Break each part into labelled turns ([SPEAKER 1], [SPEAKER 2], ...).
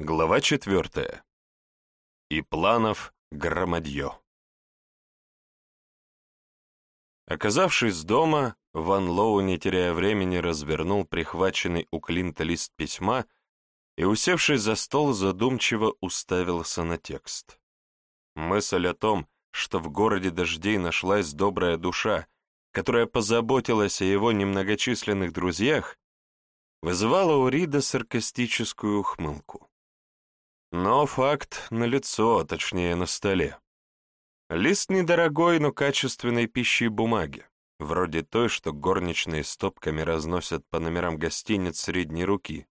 [SPEAKER 1] Глава четвертая. И планов громадье. Оказавшись дома, Ван Лоу, не теряя времени, развернул прихваченный у Клинта лист письма и, усевшись за стол, задумчиво уставился на текст. Мысль о том, что в городе дождей нашлась добрая душа, которая позаботилась о его немногочисленных друзьях, вызывала у Рида саркастическую ухмылку. Но факт налицо, точнее, на столе. Лист недорогой, но качественной пищи бумаги, вроде той, что горничные стопками разносят по номерам гостиниц средней руки,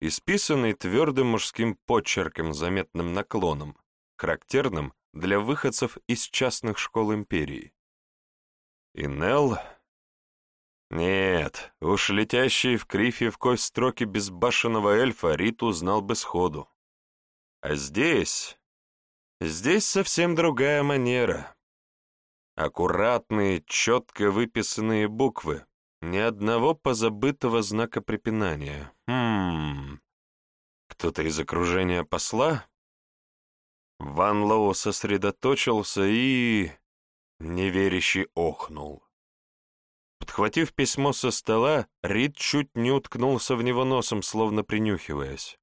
[SPEAKER 1] исписанный твердым мужским почерком заметным наклоном, характерным для выходцев из частных школ империи. И Нелл... Нет, уж летящие в крифе в кость строки безбашенного эльфа Рит узнал бы сходу. А здесь... Здесь совсем другая манера. Аккуратные, четко выписанные буквы, ни одного позабытого знака препинания. Хм... Кто-то из окружения посла? Ван Лоу сосредоточился и... неверящий охнул. Подхватив письмо со стола, Рид чуть не уткнулся в него носом, словно принюхиваясь.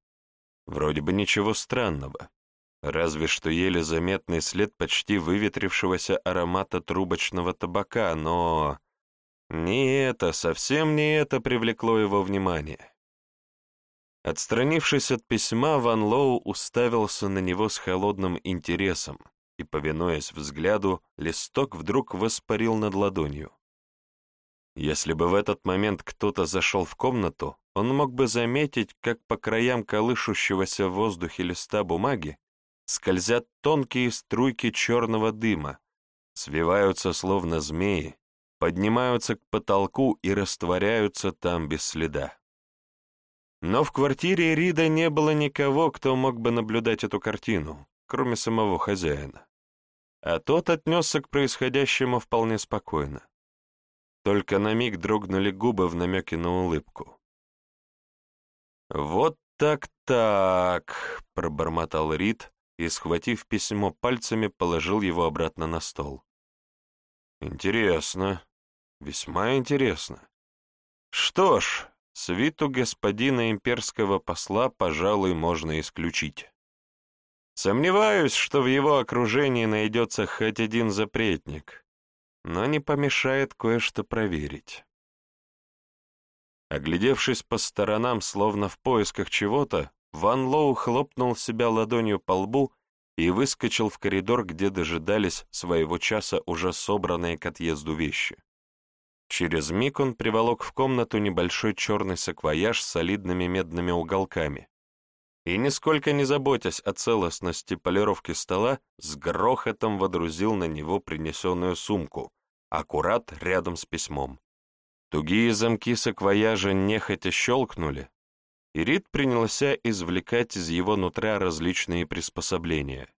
[SPEAKER 1] Вроде бы ничего странного, разве что еле заметный след почти выветрившегося аромата трубочного табака, но... Не это, совсем не это привлекло его внимание. Отстранившись от письма, Ван Лоу уставился на него с холодным интересом и, повинуясь взгляду, листок вдруг воспарил над ладонью. Если бы в этот момент кто-то зашел в комнату, он мог бы заметить, как по краям колышущегося в воздухе листа бумаги скользят тонкие струйки черного дыма, свиваются словно змеи, поднимаются к потолку и растворяются там без следа. Но в квартире Рида не было никого, кто мог бы наблюдать эту картину, кроме самого хозяина. А тот отнесся к происходящему вполне спокойно. Только на миг дрогнули губы в намеке на улыбку. «Вот так-так», — пробормотал Рид и, схватив письмо пальцами, положил его обратно на стол. «Интересно, весьма интересно. Что ж, свиту господина имперского посла, пожалуй, можно исключить. Сомневаюсь, что в его окружении найдется хоть один запретник, но не помешает кое-что проверить. Оглядевшись по сторонам, словно в поисках чего-то, Ван Лоу хлопнул себя ладонью по лбу и выскочил в коридор, где дожидались своего часа уже собранные к отъезду вещи. Через миг он приволок в комнату небольшой черный саквояж с солидными медными уголками, и, нисколько не заботясь о целостности полировки стола, с грохотом водрузил на него принесенную сумку, аккурат рядом с письмом. Тугие замки саквояжа нехотя щелкнули, и Рид принялся извлекать из его нутра различные приспособления.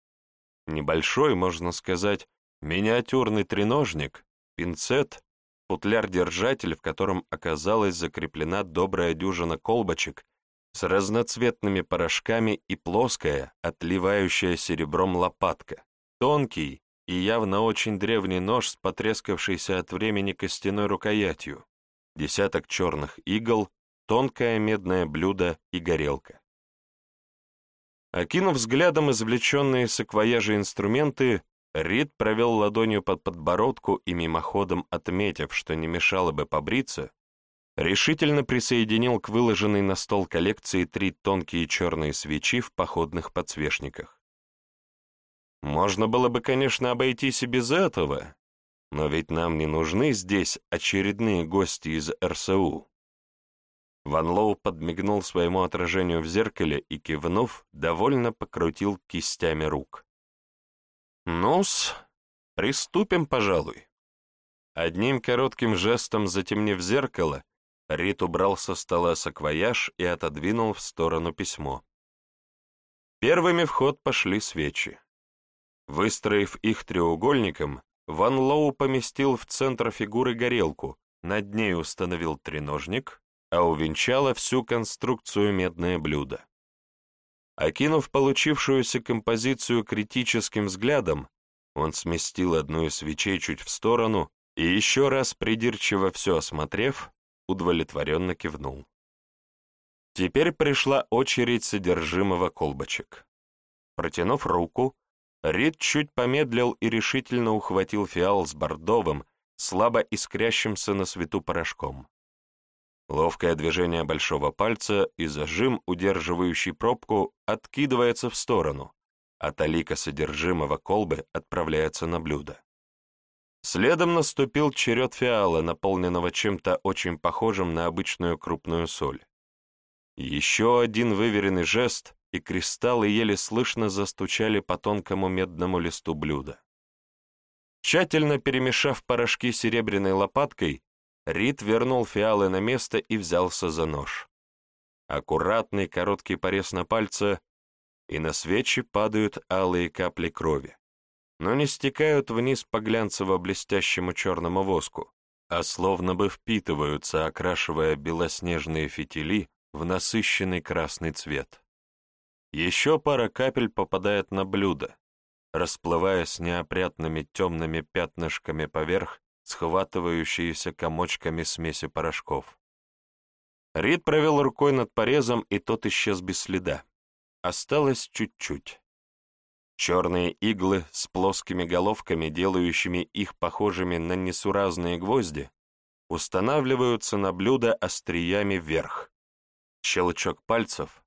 [SPEAKER 1] Небольшой, можно сказать, миниатюрный треножник, пинцет, футляр-держатель, в котором оказалась закреплена добрая дюжина колбочек с разноцветными порошками и плоская, отливающая серебром лопатка, тонкий и явно очень древний нож с потрескавшейся от времени костяной рукоятью, десяток черных игл, тонкое медное блюдо и горелка. Окинув взглядом извлеченные саквояжи инструменты, Рид провел ладонью под подбородку и мимоходом отметив, что не мешало бы побриться, решительно присоединил к выложенной на стол коллекции три тонкие черные свечи в походных подсвечниках. Можно было бы, конечно, обойтись и без этого, но ведь нам не нужны здесь очередные гости из РСУ. Ван Лоу подмигнул своему отражению в зеркале и, кивнув, довольно покрутил кистями рук. «Ну-с, приступим, пожалуй». Одним коротким жестом затемнив зеркало, Рит убрал со стола саквояж и отодвинул в сторону письмо. Первыми в ход пошли свечи. Выстроив их треугольником, Ван Лоу поместил в центр фигуры горелку, над ней установил треножник, а увенчало всю конструкцию медное блюдо. Окинув получившуюся композицию критическим взглядом, он сместил одну из свечей чуть в сторону и еще раз придирчиво все осмотрев, удовлетворенно кивнул. Теперь пришла очередь содержимого колбочек. Протянув руку, Рид чуть помедлил и решительно ухватил фиал с бордовым, слабо искрящимся на свету порошком. Ловкое движение большого пальца и зажим, удерживающий пробку, откидывается в сторону, а талика содержимого колбы отправляется на блюдо. Следом наступил черед фиала, наполненного чем-то очень похожим на обычную крупную соль. Еще один выверенный жест, и кристаллы еле слышно застучали по тонкому медному листу блюда. Тщательно перемешав порошки серебряной лопаткой, Рид вернул фиалы на место и взялся за нож. Аккуратный короткий порез на пальце, и на свечи падают алые капли крови, но не стекают вниз по глянцево-блестящему черному воску, а словно бы впитываются, окрашивая белоснежные фитили в насыщенный красный цвет. Еще пара капель попадает на блюдо, расплываясь неопрятными темными пятнышками поверх, схватывающиеся комочками смеси порошков. Рид провел рукой над порезом, и тот исчез без следа. Осталось чуть-чуть. Черные иглы с плоскими головками, делающими их похожими на несуразные гвозди, устанавливаются на блюдо остриями вверх. Щелчок пальцев,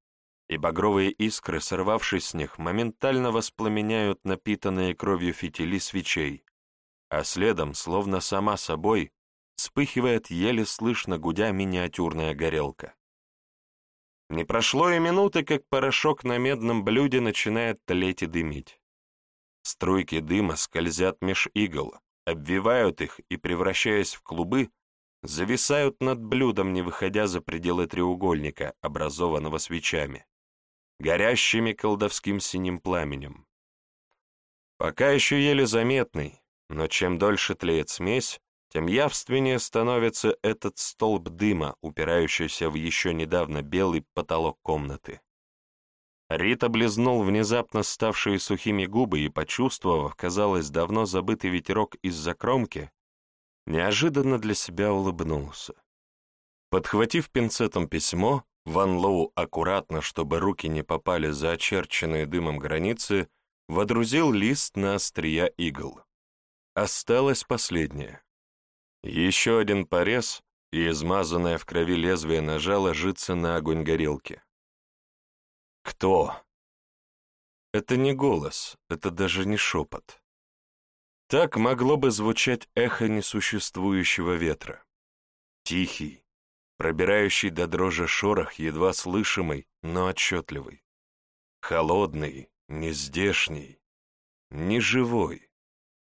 [SPEAKER 1] и багровые искры, сорвавшись с них, моментально воспламеняют напитанные кровью фитили свечей, а следом, словно сама собой, вспыхивает еле слышно гудя миниатюрная горелка. Не прошло и минуты, как порошок на медном блюде начинает тлеть и дымить. Струйки дыма скользят меж игл, обвивают их и, превращаясь в клубы, зависают над блюдом, не выходя за пределы треугольника, образованного свечами горящими колдовским синим пламенем. Пока еще еле заметный, но чем дольше тлеет смесь, тем явственнее становится этот столб дыма, упирающийся в еще недавно белый потолок комнаты. Рит облизнул внезапно ставшие сухими губы и, почувствовав, казалось, давно забытый ветерок из-за кромки, неожиданно для себя улыбнулся. Подхватив пинцетом письмо, Ван Лоу аккуратно, чтобы руки не попали за очерченные дымом границы, водрузил лист на острия игл. Осталось последнее. Еще один порез, и измазанное в крови лезвие ножа ложится на огонь горелки. «Кто?» Это не голос, это даже не шепот. Так могло бы звучать эхо несуществующего ветра. Тихий, пробирающий до дрожи шорох, едва слышимый, но отчетливый. Холодный, нездешний, неживой,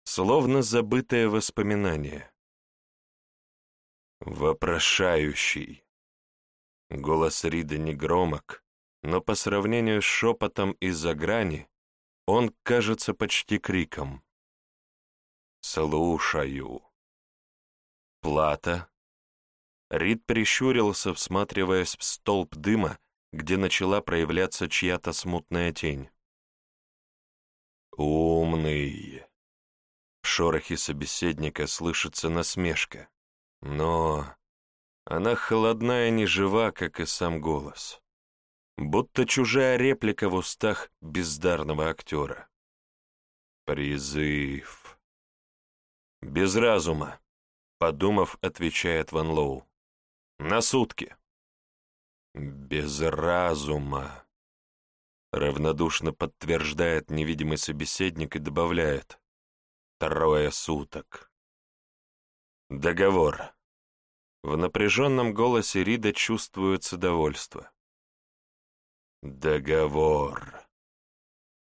[SPEAKER 1] словно забытое воспоминание. Вопрошающий. Голос Рида не громок, но по сравнению с шепотом из-за грани он кажется почти криком. «Слушаю». Плата Рид прищурился, всматриваясь в столб дыма, где начала проявляться чья-то смутная тень. «Умный!» В шорохе собеседника слышится насмешка, но она холодная и не жива, как и сам голос. Будто чужая реплика в устах бездарного актера. Призыв. Без разума, подумав, отвечает Ван Лоу. На сутки. Без разума. Равнодушно подтверждает невидимый собеседник и добавляет. Трое суток. Договор. В напряженном голосе Рида чувствуется довольство. Договор.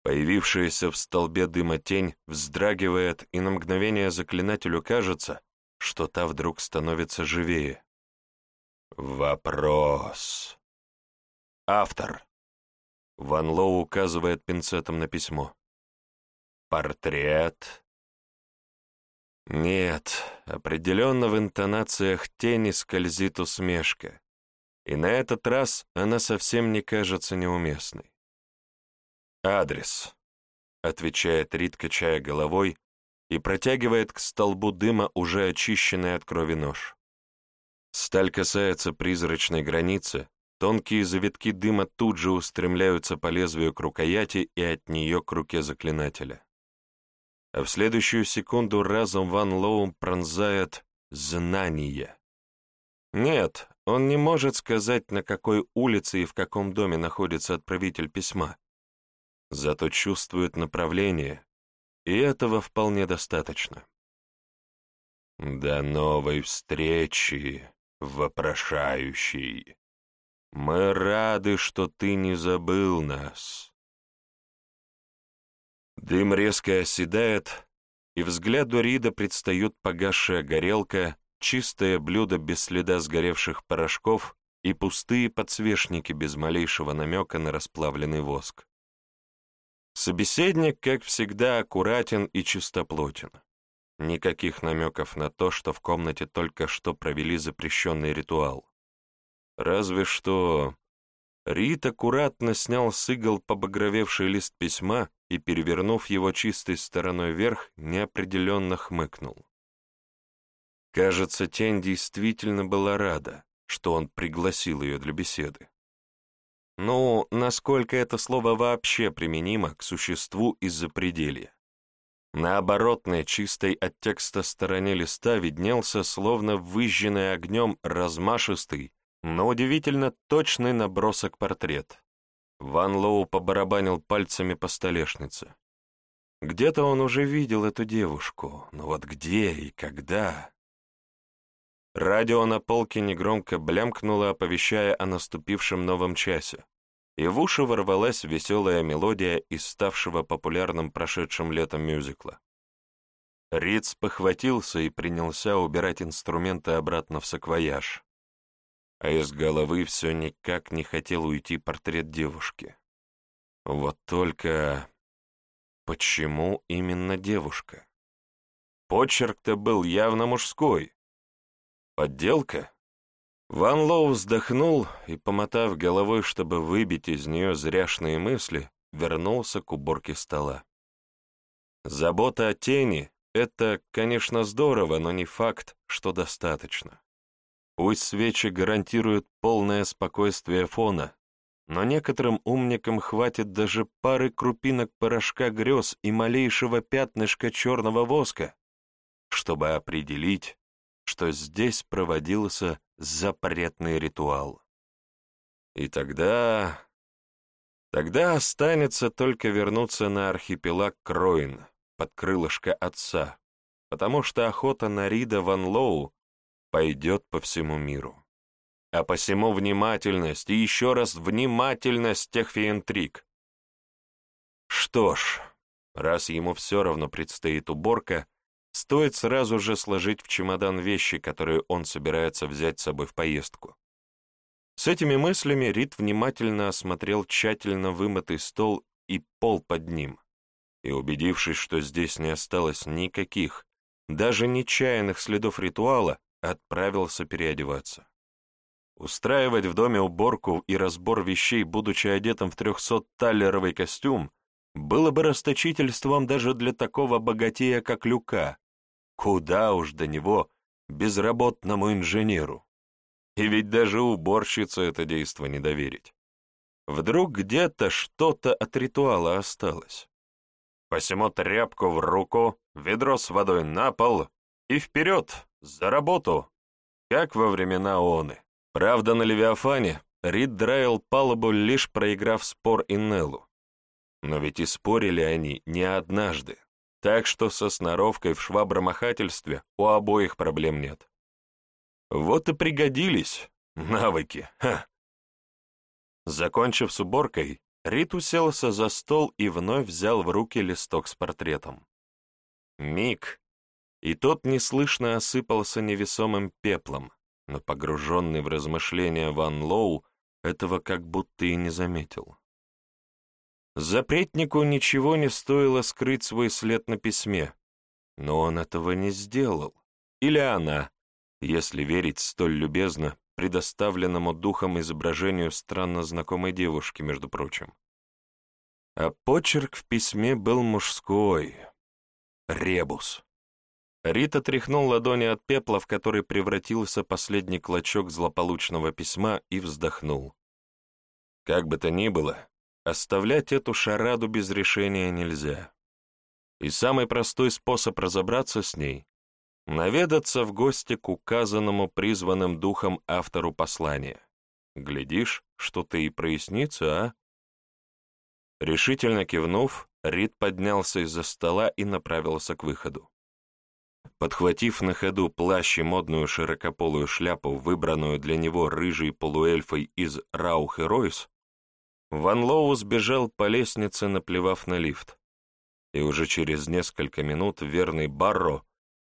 [SPEAKER 1] Появившаяся в столбе дыма тень вздрагивает, и на мгновение заклинателю кажется, что та вдруг становится живее. Вопрос. Автор. Ван Лоу указывает пинцетом на письмо. Портрет. Нет, определенно в интонациях тени скользит усмешка, и на этот раз она совсем не кажется неуместной. «Адрес», — отвечает Рид, качая головой, и протягивает к столбу дыма уже очищенный от крови нож. Сталь касается призрачной границы, тонкие завитки дыма тут же устремляются по лезвию к рукояти и от нее к руке заклинателя. А в следующую секунду разум Ван Лоу пронзает знание. Нет, он не может сказать, на какой улице и в каком доме находится отправитель письма. Зато чувствует направление, и этого вполне достаточно. «До новой встречи, вопрошающий! Мы рады, что ты не забыл нас!» Дым резко оседает, и взгляду Рида предстает погасшая горелка, чистое блюдо без следа сгоревших порошков и пустые подсвечники без малейшего намека на расплавленный воск. Собеседник, как всегда, аккуратен и чистоплотен. Никаких намеков на то, что в комнате только что провели запрещенный ритуал. Разве что Рит аккуратно снял с игл побагровевший лист письма и, перевернув его чистой стороной вверх, неопределенно хмыкнул. Кажется, тень действительно была рада, что он пригласил ее для беседы. Ну, насколько это слово вообще применимо к существу из-за пределья? На оборотной, чистой от текста стороне листа виднелся, словно выжженный огнем, размашистый, но удивительно точный набросок-портрет. Ван Лоу побарабанил пальцами по столешнице. Где-то он уже видел эту девушку, но вот где и когда? Радио на полке негромко блямкнуло, оповещая о наступившем новом часе, и в уши ворвалась веселая мелодия из ставшего популярным прошедшим летом мюзикла. Риц похватился и принялся убирать инструменты обратно в саквояж, а из головы все никак не хотел уйти портрет девушки. Вот только... Почему именно девушка? Почерк-то был явно мужской. Подделка? Ван Лоу вздохнул и, помотав головой, чтобы выбить из нее зряшные мысли, вернулся к уборке стола. Забота о тени — это, конечно, здорово, но не факт, что достаточно. Пусть свечи гарантируют полное спокойствие фона, но некоторым умникам хватит даже пары крупинок порошка грез и малейшего пятнышка черного воска, чтобы определить, что здесь проводился запретный ритуал. И тогда... Тогда останется только вернуться на архипелаг Кроин, под крылышко отца, потому что охота на Рида Ван Лоу пойдет по всему миру. А посему внимательность и еще раз внимательность тех фиентрик. Что ж, раз ему все равно предстоит уборка, стоит сразу же сложить в чемодан вещи, которые он собирается взять с собой в поездку. С этими мыслями Рид внимательно осмотрел тщательно вымытый стол и пол под ним, и, убедившись, что здесь не осталось никаких, даже нечаянных следов ритуала, отправился переодеваться. Устраивать в доме уборку и разбор вещей, будучи одетым в трехсот-таллеровый костюм, было бы расточительством даже для такого богатея, как Люка, Куда уж до него, безработному инженеру. И ведь даже уборщице это действо не доверить. Вдруг где-то что-то от ритуала осталось. Посему тряпку в руку, ведро с водой на пол и вперед, за работу, как во времена Оны. Правда, на Левиафане Рид драил палубу, лишь проиграв спор Иннеллу. Но ведь и спорили они не однажды. Так что со сноровкой в швабромахательстве у обоих проблем нет. Вот и пригодились навыки, ха! Закончив с уборкой, Рит уселся за стол и вновь взял в руки листок с портретом. Миг, и тот неслышно осыпался невесомым пеплом, но погруженный в размышления Ван Лоу этого как будто и не заметил. Запретнику ничего не стоило скрыть свой след на письме, но он этого не сделал. Или она, если верить столь любезно предоставленному духом изображению странно знакомой девушки, между прочим. А почерк в письме был мужской. Ребус. Рита тряхнул ладони от пепла, в который превратился последний клочок злополучного письма, и вздохнул. Как бы то ни было, оставлять эту шараду без решения нельзя. И самый простой способ разобраться с ней — наведаться в гости к указанному призванным духом автору послания. Глядишь, что-то и прояснится, а? Решительно кивнув, Рид поднялся из-за стола и направился к выходу. Подхватив на ходу плащ и модную широкополую шляпу, выбранную для него рыжей полуэльфой из Раух и Ройс, Ван Лоу сбежал по лестнице, наплевав на лифт. И уже через несколько минут верный Барро,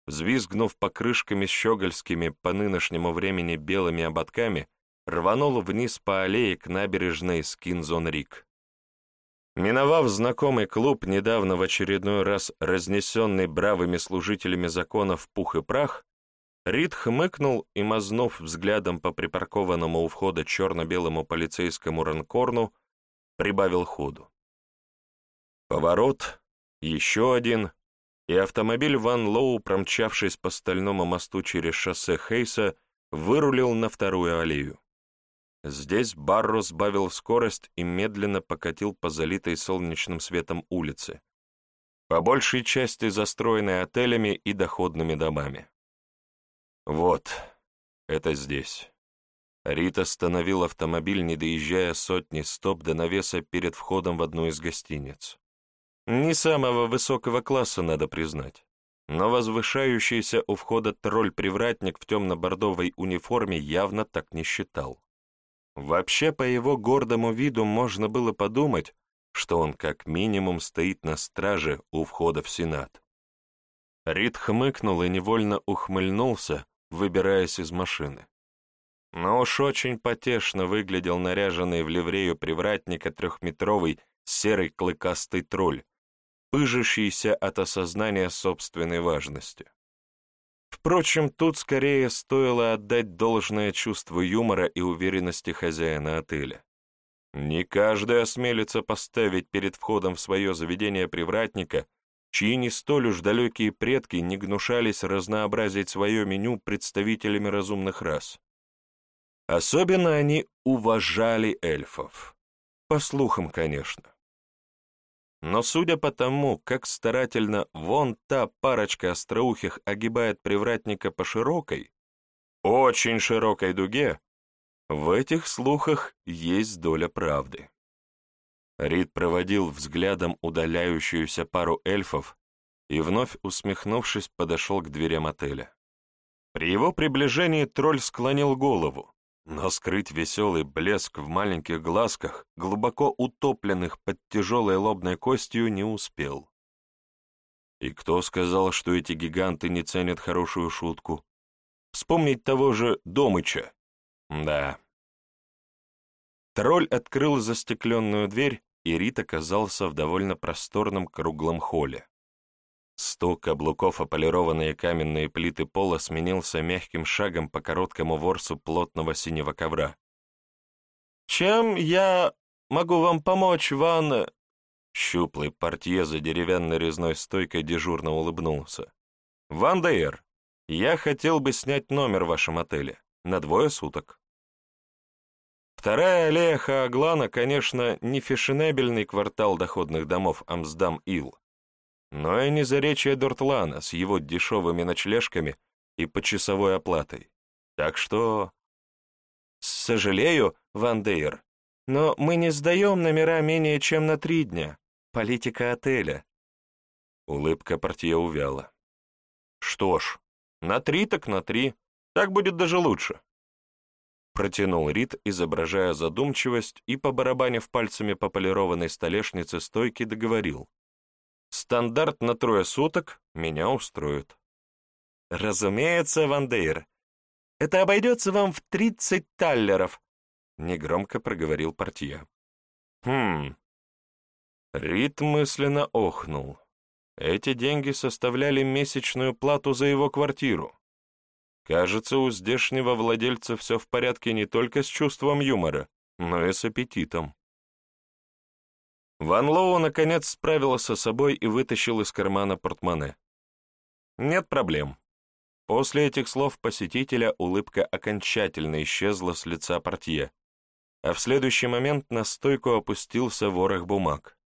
[SPEAKER 1] взвизгнув покрышками щегольскими по нынешнему времени белыми ободками, рванул вниз по аллее к набережной Скинзон-Рик. Миновав знакомый клуб, недавно в очередной раз разнесенный бравыми служителями закона в пух и прах, Рид хмыкнул и, мазнув взглядом по припаркованному у входа черно-белому полицейскому ранкорну, прибавил ходу. Поворот, еще один, и автомобиль Ван Лоу, промчавшись по стальному мосту через шоссе Хейса, вырулил на вторую аллею. Здесь Барро сбавил скорость и медленно покатил по залитой солнечным светом улице, по большей части застроенной отелями и доходными домами. Вот, это здесь. Рита остановил автомобиль, не доезжая сотни стоп до навеса перед входом в одну из гостиниц. Не самого высокого класса, надо признать, но возвышающийся у входа тролль-привратник в темно-бордовой униформе явно так не считал. Вообще, по его гордому виду можно было подумать, что он как минимум стоит на страже у входа в Сенат. Рид хмыкнул и невольно ухмыльнулся, выбираясь из машины. Но уж очень потешно выглядел наряженный в ливрею привратника трехметровый серый клыкастый тролль, пыжащийся от осознания собственной важности. Впрочем, тут скорее стоило отдать должное чувству юмора и уверенности хозяина отеля. Не каждый осмелится поставить перед входом в свое заведение привратника, чьи не столь уж далекие предки не гнушались разнообразить свое меню представителями разумных рас. Особенно они уважали эльфов. По слухам, конечно. Но судя по тому, как старательно вон та парочка остроухих огибает привратника по широкой, очень широкой дуге, в этих слухах есть доля правды. Рид проводил взглядом удаляющуюся пару эльфов и, вновь усмехнувшись, подошел к дверям отеля. При его приближении тролль склонил голову, но скрыть веселый блеск в маленьких глазках, глубоко утопленных под тяжелой лобной костью, не успел. И кто сказал, что эти гиганты не ценят хорошую шутку? Вспомнить того же Домыча. Да. Тролль открыл застекленную дверь, и Рит оказался в довольно просторном круглом холле. Стук каблуков о полированные каменные плиты пола сменился мягким шагом по короткому ворсу плотного синего ковра. «Чем я могу вам помочь, Ван...» Щуплый портье за деревянной резной стойкой дежурно улыбнулся. «Ван Дейер, я хотел бы снять номер в вашем отеле на двое суток». Вторая аллея Хааглана, конечно, не фешенебельный квартал доходных домов Амсдам-Ил, но и не заречье Дортлана с его дешевыми ночлежками и почасовой оплатой. Так что... Сожалею, Ван Дейер, но мы не сдаем номера менее чем на три дня. Политика отеля. Улыбка портье увяла. Что ж, на три так на три. Так будет даже лучше. Протянул Рид, изображая задумчивость, и, побарабанив пальцами по полированной столешнице стойки, договорил. Стандарт на трое суток меня устроит. Разумеется, Вандейр. Это обойдется вам в тридцать талеров, негромко проговорил портье. Хм. Рит мысленно охнул. Эти деньги составляли месячную плату за его квартиру. Кажется, у здешнего владельца все в порядке не только с чувством юмора, но и с аппетитом. Ван Лоу наконец справился с собой и вытащил из кармана портмоне. «Нет проблем». После этих слов посетителя улыбка окончательно исчезла с лица портье, а в следующий момент на стойку опустился ворох бумаг.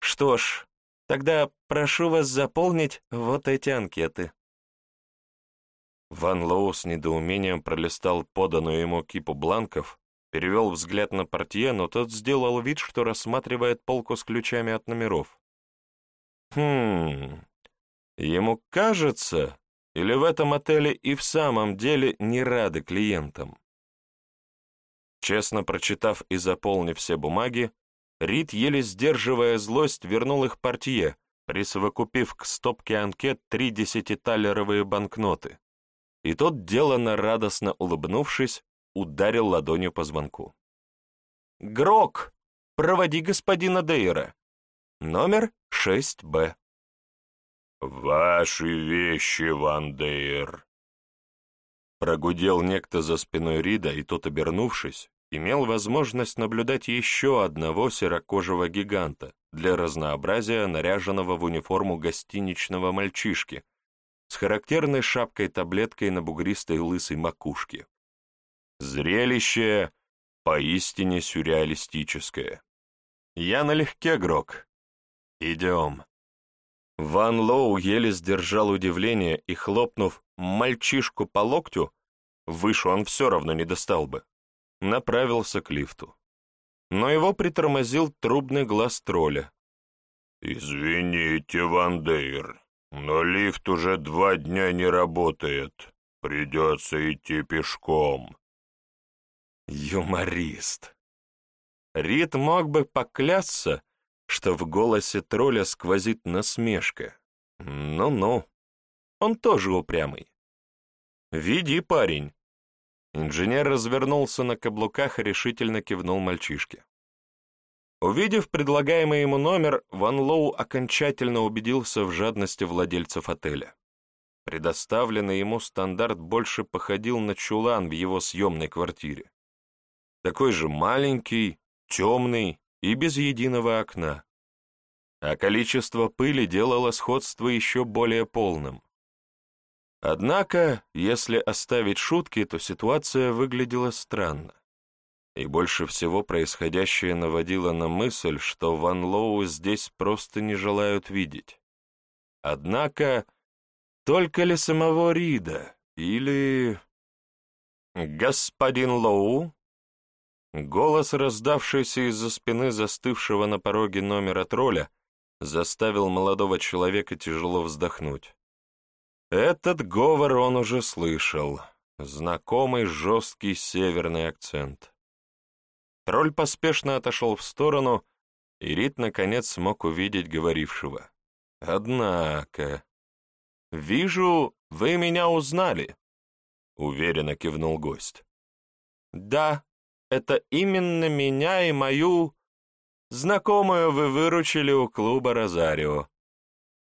[SPEAKER 1] «Что ж, тогда прошу вас заполнить вот эти анкеты». Ван Лоу с недоумением пролистал поданную ему кипу бланков, перевел взгляд на портье, но тот сделал вид, что рассматривает полку с ключами от номеров. «Хм... Ему кажется, или в этом отеле и в самом деле не рады клиентам?» Честно прочитав и заполнив все бумаги, Рид, еле сдерживая злость, вернул их портье, присовокупив к стопке анкет три десятиталеровые банкноты. И тот, деланно радостно улыбнувшись, ударил ладонью по звонку. «Грок, проводи господина Дейра. Номер 6Б».
[SPEAKER 2] «Ваши вещи, Ван Дейр».
[SPEAKER 1] Прогудел некто за спиной Рида, и тот, обернувшись, имел возможность наблюдать еще одного серокожего гиганта, для разнообразия наряженного в униформу гостиничного мальчишки, с характерной шапкой-таблеткой на бугристой лысой макушке. Зрелище поистине сюрреалистическое. Я налегке, Грок. Идем. Ван Лоу еле сдержал удивление и, хлопнув мальчишку по локтю, выше он все равно не достал бы, направился к лифту. Но его притормозил трубный глаз тролля.
[SPEAKER 2] «Извините, Ван Дейр, но лифт уже два дня не работает. Придется идти пешком».
[SPEAKER 1] Юморист. Рид мог бы поклясться, что в голосе тролля сквозит насмешка. Ну-ну, он тоже упрямый. «Веди, парень». Инженер развернулся на каблуках и решительно кивнул мальчишке. Увидев предлагаемый ему номер, Ван Лоу окончательно убедился в жадности владельцев отеля. Предоставленный ему стандарт больше походил на чулан в его съемной квартире такой же маленький, темный и без единого окна. А количество пыли делало сходство еще более полным. Однако, если оставить шутки, то ситуация выглядела странно. И больше всего происходящее наводило на мысль, что Ван Лоу здесь просто не желают видеть. Однако, только ли самого Рида, или... «Господин Лоу?» Голос, раздавшийся из-за спины застывшего на пороге номера тролля, заставил молодого человека тяжело вздохнуть. Этот говор он уже слышал, знакомый жесткий северный акцент. Тролль поспешно отошел в сторону, и Рит наконец смог увидеть говорившего. «Однако...» «Вижу, вы меня узнали», — уверенно кивнул гость. «Да, это именно меня и мою знакомую вы выручили у клуба «Розарио».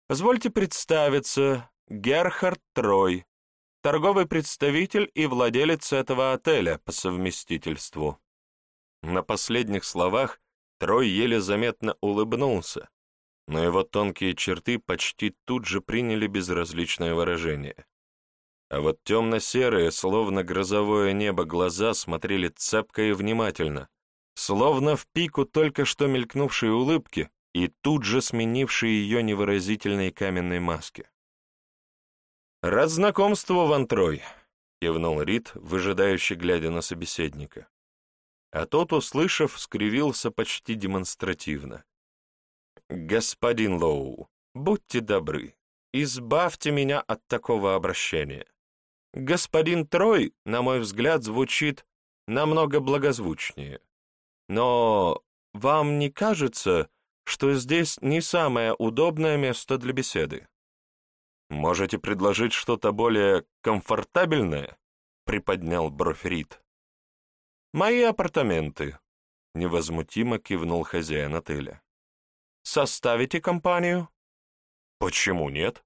[SPEAKER 1] Позвольте представиться, Герхард Трой, торговый представитель и владелец этого отеля по совместительству». На последних словах Трой еле заметно улыбнулся, но его тонкие черты почти тут же приняли безразличное выражение. А вот темно-серые, словно грозовое небо, глаза смотрели цепко и внимательно, словно в пику только что мелькнувшей улыбки и тут же сменившей ее невыразительной каменной маске. «Рад знакомству, Ван Трой», — кивнул Рид, выжидающий, глядя на собеседника. А тот, услышав, скривился почти демонстративно. «Господин Лоу, будьте добры, избавьте меня от такого обращения. Господин Трой, на мой взгляд, звучит намного благозвучнее. Но вам не кажется, что здесь не самое удобное место для беседы? Можете предложить что-то более комфортабельное? Приподнял бровь Рид. Мои апартаменты, невозмутимо кивнул хозяин отеля. Составите компанию? Почему нет?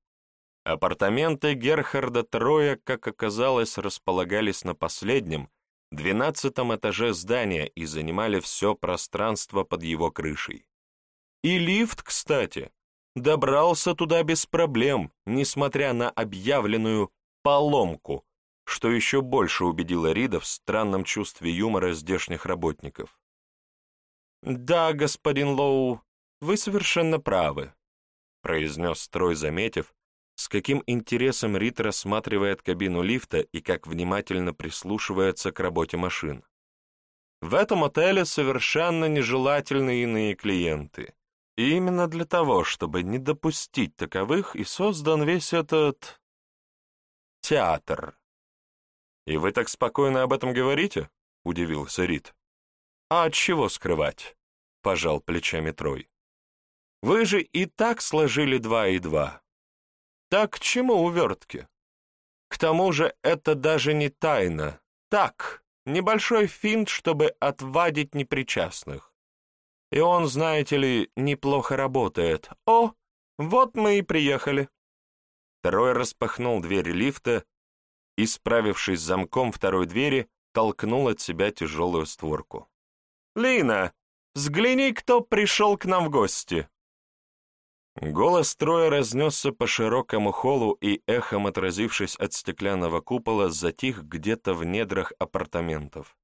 [SPEAKER 1] Апартаменты Герхарда Троя, как оказалось, располагались на последнем двенадцатом этаже здания и занимали все пространство под его крышей. И лифт, кстати, добрался туда без проблем, несмотря на объявленную поломку, что еще больше убедило Рида в странном чувстве юмора здешних работников. «Да, господин Лоу, вы совершенно правы», — произнес строй, заметив, с каким интересом Рид рассматривает кабину лифта и как внимательно прислушивается к работе машин. В этом отеле совершенно нежелательны иные клиенты. И именно для того, чтобы не допустить таковых, и создан весь этот... театр. «И вы так спокойно об этом говорите?» — удивился Рид. «А от чего скрывать?» — пожал плечами Трой. «Вы же и так сложили два и два. Так к чему увертки? К тому же это даже не тайна. Так, небольшой финт, чтобы отвадить непричастных. И он, знаете ли, неплохо работает. О, вот мы и приехали. Второй распахнул дверь лифта и, справившись с замком второй двери, толкнул от себя тяжелую створку. «Лина, взгляни, кто пришел к нам в гости!» Голос строя разнесся по широкому холлу и, эхом отразившись от стеклянного купола, затих где-то в недрах апартаментов.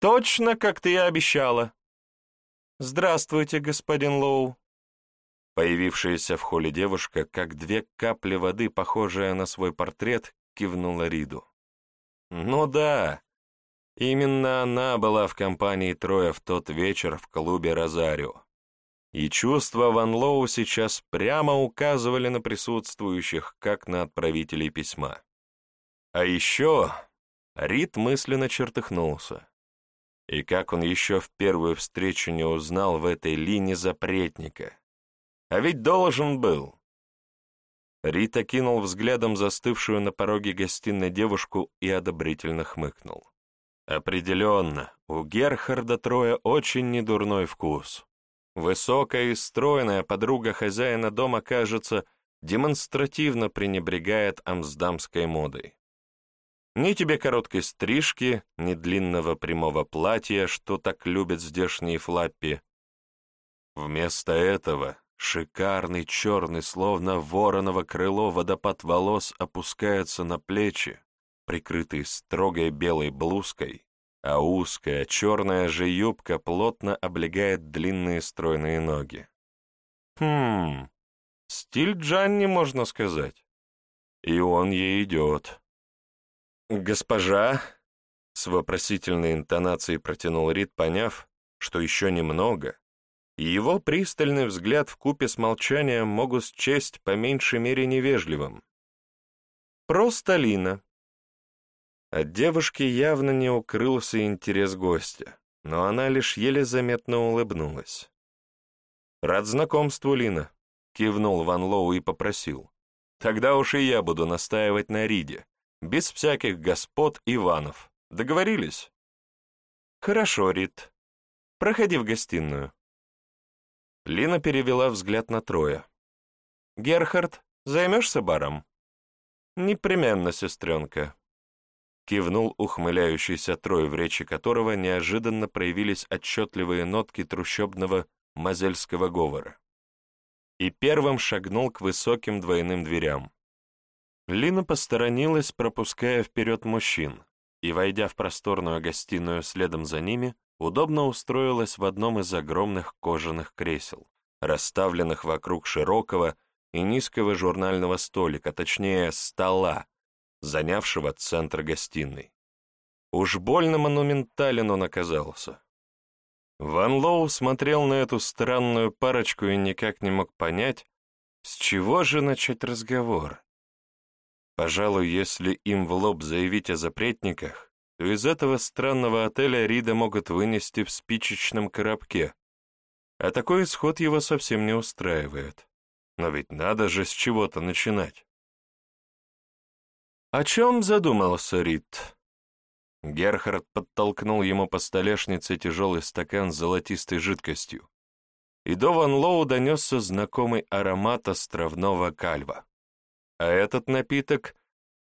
[SPEAKER 1] «Точно, как ты и обещала!» «Здравствуйте, господин Лоу!» Появившаяся в холле девушка, как две капли воды, похожая на свой портрет, кивнула Риду. «Ну да, именно она была в компании Троя в тот вечер в клубе «Розарио». И чувства Ван Лоу сейчас прямо указывали на присутствующих, как на отправителей письма. А еще Рид мысленно чертыхнулся. И как он еще в первую встречу не узнал в этой линии запретника. А ведь должен был. Рит окинул взглядом застывшую на пороге гостиной девушку и одобрительно хмыкнул. Определенно, у Герхарда Троя очень недурной вкус. Высокая и стройная подруга хозяина дома, кажется, демонстративно пренебрегает амсдамской модой. Ни тебе короткой стрижки, ни длинного прямого платья, что так любят здешние флаппи. Вместо этого шикарный черный, словно вороново крыло, водопад волос опускается на плечи, прикрытый строгой белой блузкой, а узкая черная же юбка плотно облегает длинные стройные ноги. Хм, стиль Джанни, можно сказать. И он ей идет. «Госпожа», — с вопросительной интонацией протянул Рид, поняв, что еще немного, и его пристальный взгляд в купе с молчанием могут счесть по меньшей мере невежливым. «Просто Лина», от девушки явно не укрылся интерес гостя, но она лишь еле заметно улыбнулась. «Рад знакомству, Лина», — кивнул Ван Лоу и попросил. «Тогда уж и я буду настаивать на Риде, без всяких господ Иванов. Договорились?» «Хорошо, Рид. Проходи в гостиную». Лина перевела взгляд на Троя. «Герхард, займешься баром?» «Непременно, сестренка», кивнул ухмыляющийся Трой, в речи которого неожиданно проявились отчетливые нотки трущобного мазельского говора. И первым шагнул к высоким двойным дверям. Лина посторонилась, пропуская вперед мужчин, и, войдя в просторную гостиную следом за ними, удобно устроилась в одном из огромных кожаных кресел, расставленных вокруг широкого и низкого журнального столика, точнее, стола, занявшего центр гостиной. Уж больно монументален он оказался. Ван Лоу смотрел на эту странную парочку и никак не мог понять, с чего же начать разговор. Пожалуй, если им в лоб заявить о запретниках, то из этого странного отеля Рида могут вынести в спичечном коробке, а такой исход его совсем не устраивает. Но ведь надо же с чего-то начинать. «О чем задумался Рид?» Герхард подтолкнул ему по столешнице тяжелый стакан с золотистой жидкостью, и до Ван Лоу донесся знакомый аромат островного кальва. А этот напиток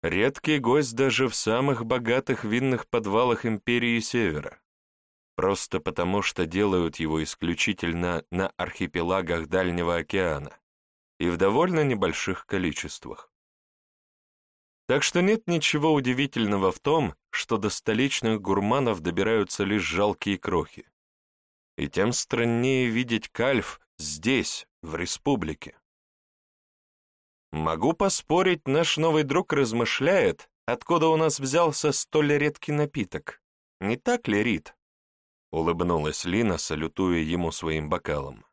[SPEAKER 1] Редкий гость даже в самых богатых винных подвалах империи Севера. Просто потому, что делают его исключительно на архипелагах Дальнего океана и в довольно небольших количествах. Так что нет ничего удивительного в том, что до столичных гурманов добираются лишь жалкие крохи. И тем страннее видеть кальф здесь, в республике. Могу поспорить, наш новый друг размышляет, откуда у нас взялся столь редкий напиток. Не так ли, Рит? Улыбнулась Лина, салютуя ему своим бокалом.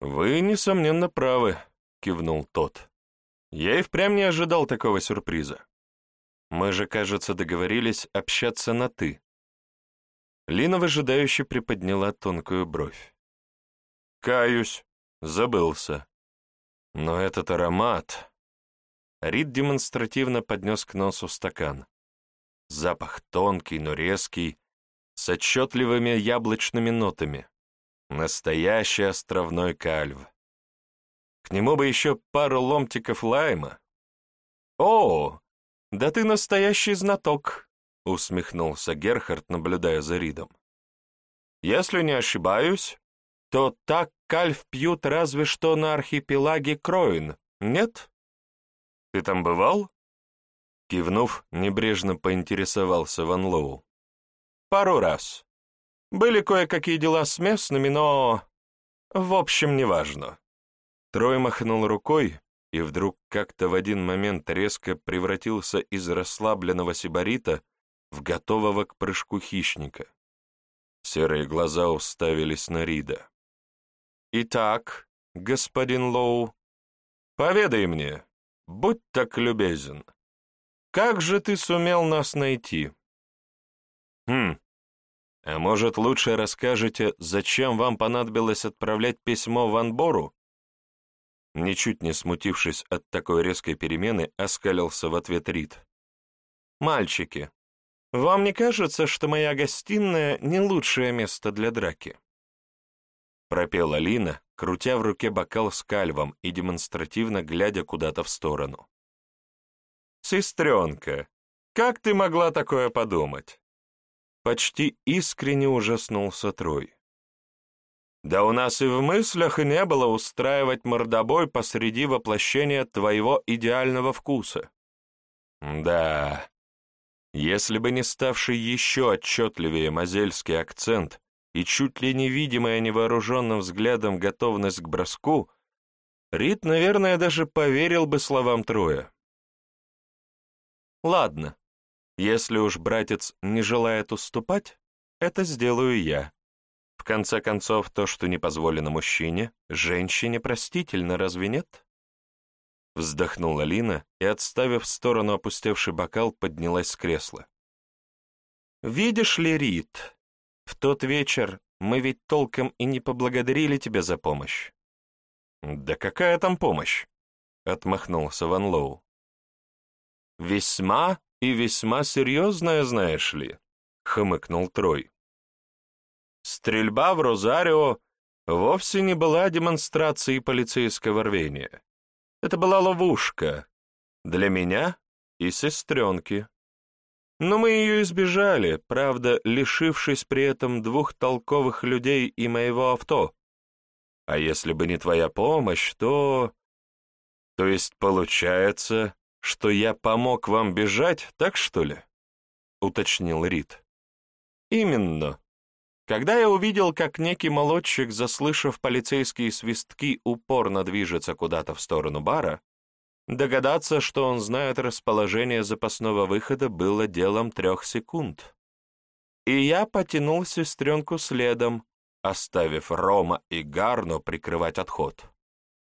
[SPEAKER 1] «Вы, несомненно, правы», — кивнул тот. «Я и впрямь не ожидал такого сюрприза. Мы же, кажется, договорились общаться на «ты». Лина выжидающе приподняла тонкую бровь. «Каюсь, забылся. Но этот аромат...» Рид демонстративно поднес к носу стакан. Запах тонкий, но резкий, с отчетливыми яблочными нотами. Настоящий островной кальв. К нему бы еще пару ломтиков лайма. «О, да ты настоящий знаток!» — усмехнулся Герхард, наблюдая за Ридом. «Если не ошибаюсь, то так кальв пьют разве что на архипелаге Кроин, нет? Ты там бывал?» Кивнув, небрежно поинтересовался Ван Лоу. «Пару раз. Были кое-какие дела с местными, но... В общем, неважно». Трой махнул рукой и вдруг как-то в один момент резко превратился из расслабленного сибарита в готового к прыжку хищника. Серые глаза уставились на Рида. «Итак, господин Лоу, поведай мне, будь так любезен, как же ты сумел нас найти?» «Хм, а может, лучше расскажете, зачем вам понадобилось отправлять письмо в Анбору?» Ничуть не смутившись от такой резкой перемены, оскалился в ответ Рид. «Мальчики, вам не кажется, что моя гостиная не лучшее место для драки?» пропела Лина, крутя в руке бокал с кальвом и демонстративно глядя куда-то в сторону. «Сестренка, как ты могла такое подумать?» Почти искренне ужаснулся Трой. «Да у нас и в мыслях и не было устраивать мордобой посреди воплощения твоего идеального вкуса». «Да, если бы не ставший еще отчетливее мазельский акцент и чуть ли невидимая невооруженным взглядом готовность к броску, Рид, наверное, даже поверил бы словам Троя. «Ладно, если уж братец не желает уступать, это сделаю я. Конце концов, то, что не позволено мужчине, женщине простительно, разве нет?» Вздохнула Лина и, отставив в сторону опустевший бокал, поднялась с кресла. «Видишь ли, Рид, в тот вечер мы ведь толком и не поблагодарили тебя за помощь». «Да какая там помощь?» — отмахнулся Ван Лоу. «Весьма и весьма серьезная, знаешь ли», — хмыкнул Трой. «Стрельба в Розарио вовсе не была демонстрацией полицейского рвения. Это была ловушка для меня и сестренки. Но мы ее избежали, правда, лишившись при этом двух толковых людей и моего авто. А если бы не твоя помощь, то... То есть, получается, что я помог вам бежать, так что ли? Уточнил Рид. Именно. Когда я увидел, как некий молодчик, заслышав полицейские свистки, упорно движется куда-то в сторону бара, Догадаться, что он знает расположение запасного выхода, было делом трех секунд. И я потянул сестренку следом, оставив Рома и Гарну прикрывать отход.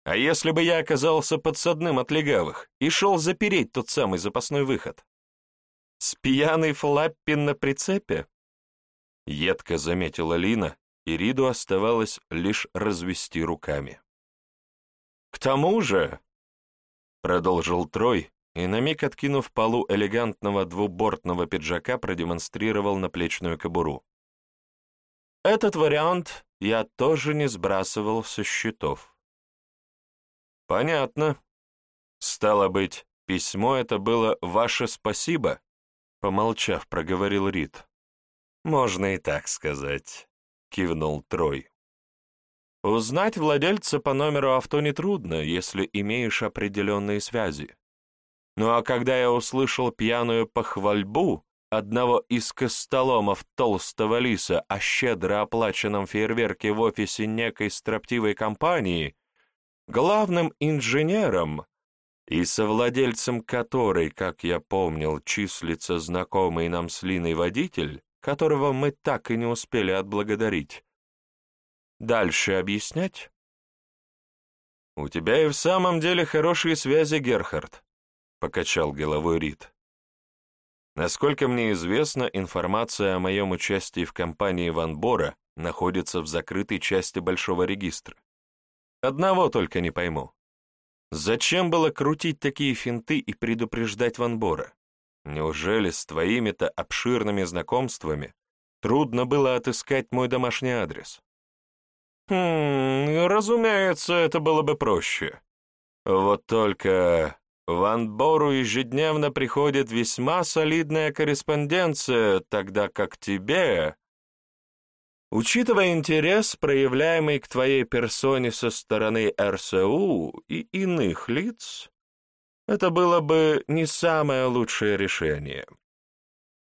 [SPEAKER 1] А если бы я оказался подсадным от легавых и шел запереть тот самый запасной выход? С пьяной Флаппи на прицепе? Едко заметила Лина, и Риду оставалось лишь развести руками. К тому же, Продолжил Трой и, на миг откинув полу элегантного двубортного пиджака, продемонстрировал наплечную кобуру. Этот вариант я тоже не сбрасывал со счетов. Понятно. Стало быть, письмо это было «Ваше спасибо», — помолчав, проговорил Рид. «Можно и так сказать», — кивнул Трой. «Узнать владельца по номеру авто нетрудно, если имеешь определенные связи. Ну а когда я услышал пьяную похвальбу одного из костоломов толстого лиса о щедро оплаченном фейерверке в офисе некой строптивой компании, главным инженером и совладельцем которой, как я помнил, числится знакомый нам с Линой водитель, которого мы так и не успели отблагодарить. Дальше объяснять? «У тебя и в самом деле хорошие связи, Герхард», — покачал головой Рид. Насколько мне известно, информация о моем участии в компании Ван Бора находится в закрытой части Большого регистра. Одного только не пойму. Зачем было крутить такие финты и предупреждать Ван Бора? Неужели с твоими-то обширными знакомствами трудно было отыскать мой домашний адрес? Хм, разумеется, это было бы проще. Вот только Ван Бору ежедневно приходит весьма солидная корреспонденция, тогда как тебе... Учитывая интерес, проявляемый к твоей персоне со стороны РСУ и иных лиц, это было бы не самое лучшее решение.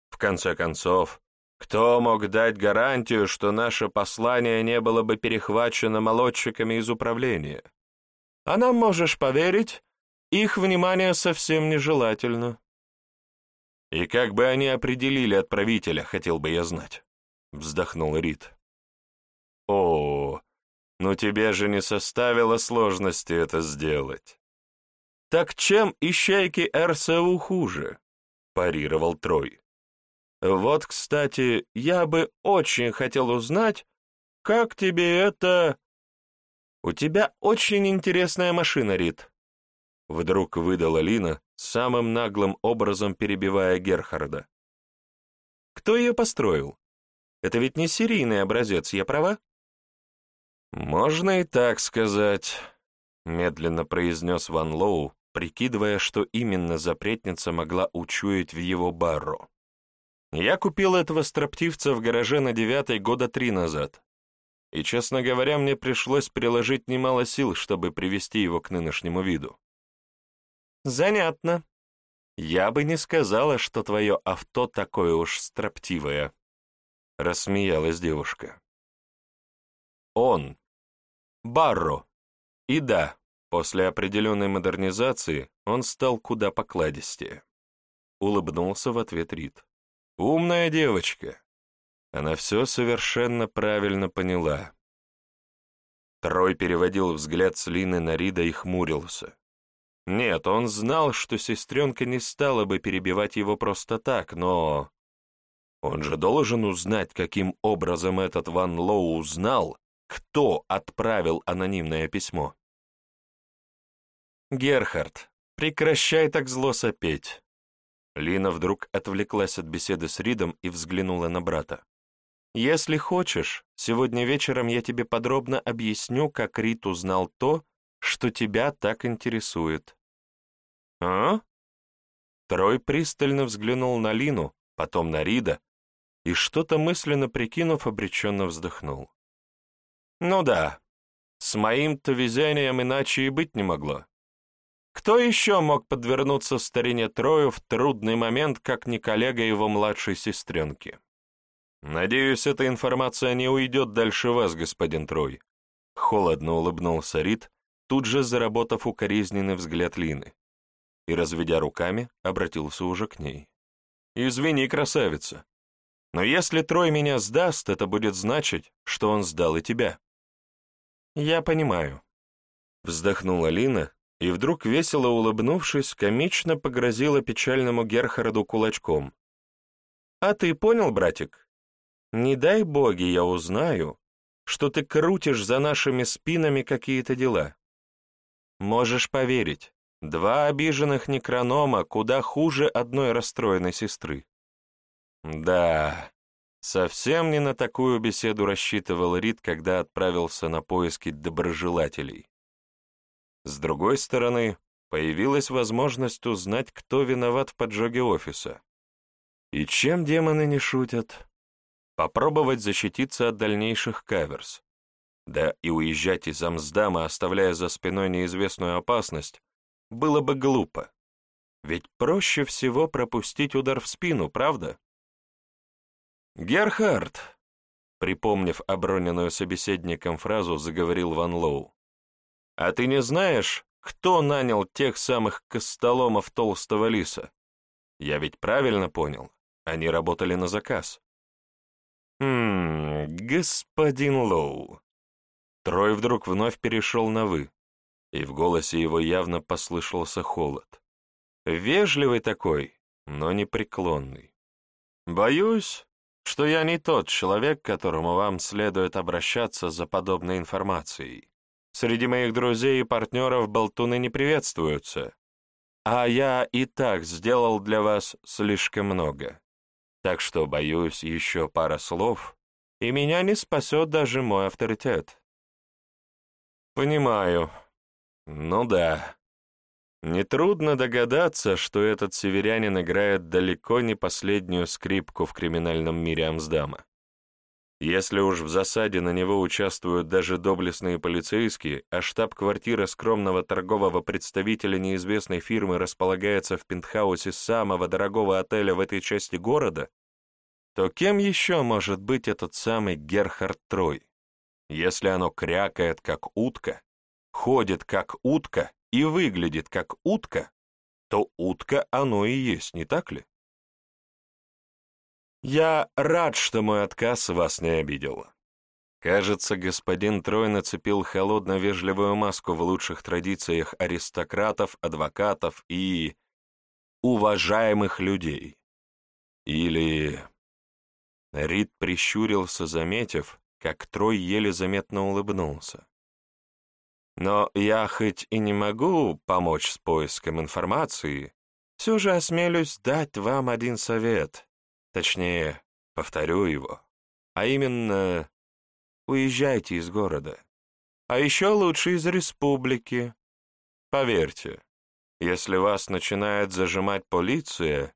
[SPEAKER 1] В конце концов, кто мог дать гарантию, что наше послание не было бы перехвачено молодчиками из управления? А нам можешь поверить, их внимание совсем нежелательно. И как бы они определили отправителя, хотел бы я знать, вздохнул Рид. О, ну тебе же не составило сложности это сделать. «Так чем ищейки РСУ хуже?» — парировал Трой. «Вот, кстати, я бы очень хотел узнать, как тебе это...» «У тебя очень интересная машина, Рит», — вдруг выдала Лина, самым наглым образом перебивая Герхарда. «Кто ее построил? Это ведь не серийный образец, я права?» «Можно и так сказать», — медленно произнес Ван Лоу, прикидывая, что именно запретница могла учуять в его барро. Я купил этого строптивца в гараже на девятой года три назад. И, честно говоря, мне пришлось приложить немало сил, чтобы привести его к нынешнему виду. Занятно. Я бы не сказала, что твое авто такое уж строптивое. Рассмеялась девушка. Он. Барро. И да, После определенной модернизации он стал куда покладистее. Улыбнулся в ответ Рид. «Умная девочка!» Она все совершенно правильно поняла. Трой переводил взгляд с Лины на Рида и хмурился. Нет, он знал, что сестренка не стала бы перебивать его просто так, но... Он же должен узнать, каким образом этот Ван Лоу узнал, кто отправил анонимное письмо. «Герхард, прекращай так зло сопеть!» Лина вдруг отвлеклась от беседы с Ридом и взглянула на брата. «Если хочешь, сегодня вечером я тебе подробно объясню, как Рид узнал то, что тебя так интересует». «А?» Трой пристально взглянул на Лину, потом на Рида, и что-то мысленно прикинув, обреченно вздохнул. «Ну да, с моим-то везением иначе и быть не могло. Кто еще мог подвернуться старине Трою в трудный момент, как не коллега его младшей сестренки? «Надеюсь, эта информация не уйдет дальше вас, господин Трой», — холодно улыбнулся Рид, тут же заработав укоризненный взгляд Лины, и, разведя руками, обратился уже к ней. «Извини, красавица, но если Трой меня сдаст, это будет значить, что он сдал и тебя». «Я понимаю», — вздохнула Лина, и вдруг, весело улыбнувшись, комично погрозила печальному Герхарду кулачком. «А ты понял, братик? Не дай боги я узнаю, что ты крутишь за нашими спинами какие-то дела. Можешь поверить, два обиженных некронома куда хуже одной расстроенной сестры. Да, совсем не на такую беседу рассчитывал Рид, когда отправился на поиски доброжелателей. С другой стороны, появилась возможность узнать, кто виноват в поджоге офиса. И чем демоны не шутят? Попробовать защититься от дальнейших каверс. Да и уезжать из Амсдама, оставляя за спиной неизвестную опасность, было бы глупо. Ведь проще всего пропустить удар в спину, правда? «Герхард», припомнив оброненную собеседником фразу, заговорил Ван Лоу. «А ты не знаешь, кто нанял тех самых костоломов толстого лиса? Я ведь правильно понял, они работали на заказ». «Хм, господин Лоу». Трой вдруг вновь перешел на «вы», и в голосе его явно послышался холод. Вежливый такой, но непреклонный. «Боюсь, что я не тот человек, к которому вам следует обращаться за подобной информацией. Среди моих друзей и партнеров болтуны не приветствуются, а я и так сделал для вас слишком много. Так что, боюсь, еще пара слов, и меня не спасет даже мой авторитет. Понимаю. Ну да. Нетрудно догадаться, что этот северянин играет далеко не последнюю скрипку в криминальном мире Амсдама. Если уж в засаде на него участвуют даже доблестные полицейские, а штаб-квартира скромного торгового представителя неизвестной фирмы располагается в пентхаусе самого дорогого отеля в этой части города, то кем еще может быть этот самый Герхард Трой? Если оно крякает, как утка, ходит, как утка и выглядит как утка, то утка оно и есть, не так ли? Я рад, что мой отказ вас не обидел. Кажется, господин Трой нацепил холодно-вежливую маску в лучших традициях аристократов, адвокатов и... уважаемых людей. Или... Рид прищурился, заметив, как Трой еле заметно улыбнулся. Но я хоть и не могу помочь с поиском информации, все же осмелюсь дать вам один совет. Точнее, повторю его. А именно, уезжайте из города. А еще лучше из республики. Поверьте, если вас начинает зажимать полиция,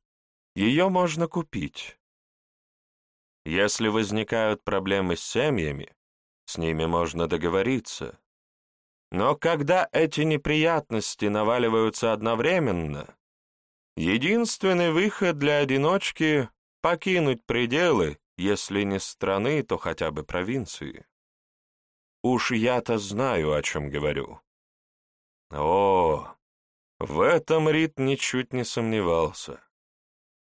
[SPEAKER 1] ее можно купить. Если возникают проблемы с семьями, с ними можно договориться. Но когда эти неприятности наваливаются одновременно, единственный выход для одиночки — покинуть пределы, если не страны, то хотя бы провинции. Уж я-то знаю, о чем говорю. О, в этом Рид ничуть не сомневался.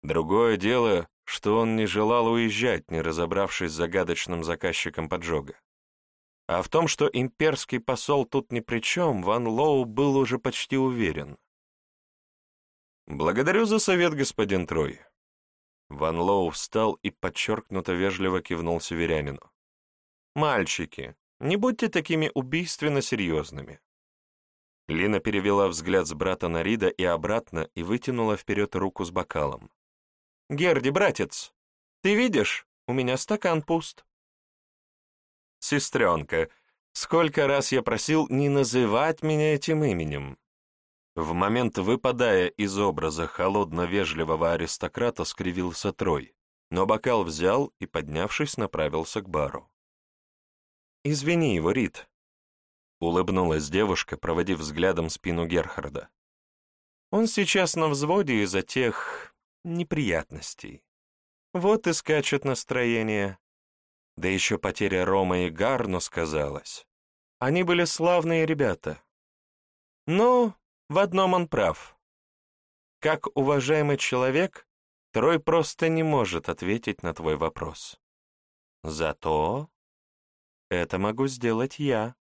[SPEAKER 1] Другое дело, что он не желал уезжать, не разобравшись с загадочным заказчиком поджога. А в том, что имперский посол тут ни при чем, Ван Лоу был уже почти уверен. «Благодарю за совет, господин Трой». Ван Лоу встал и подчеркнуто вежливо кивнул северянину. «Мальчики, не будьте такими убийственно серьезными». Лина перевела взгляд с брата на Рида и обратно и вытянула вперед руку с бокалом. «Герди, братец, ты видишь, у меня стакан пуст». «Сестренка, сколько раз я просил не называть меня этим именем?» В момент выпадая из образа холодно-вежливого аристократа скривился Трой, но бокал взял и, поднявшись, направился к бару. «Извини его, Рит», — улыбнулась девушка, проводив взглядом спину Герхарда. «Он сейчас на взводе из-за тех неприятностей. Вот и скачет настроение. Да еще потеря Рома и Гарну сказалась. Они были славные ребята. Но в одном он прав. Как уважаемый человек, Трой просто не может ответить на твой вопрос. Зато это могу сделать я.